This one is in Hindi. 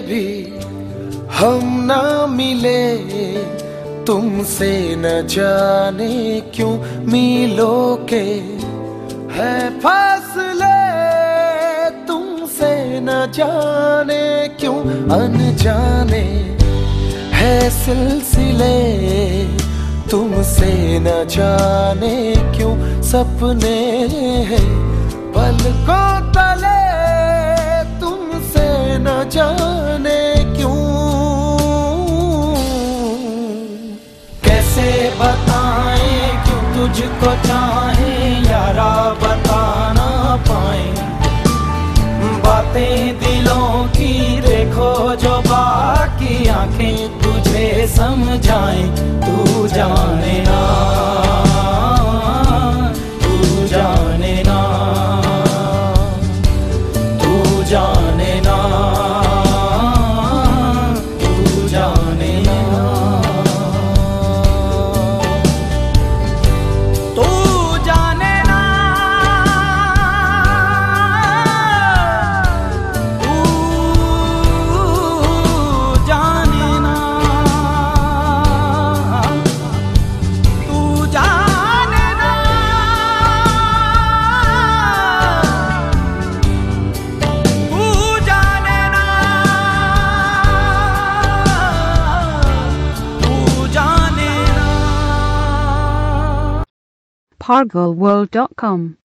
भी हम ना मिले, तुमसे न जाने क्यों मिलो के? है फासले तुमसे न जाने क्यों अनजाने? है सिलसिले तुमसे न जाने क्यों सपने हैं? पल को तले तुमसे न जाने तुझको चाहे यारा बताना पाए। बातें दिलों की देखो जो बाकी आँखें तुझे समझाए। तू जाने CargoWorld.com.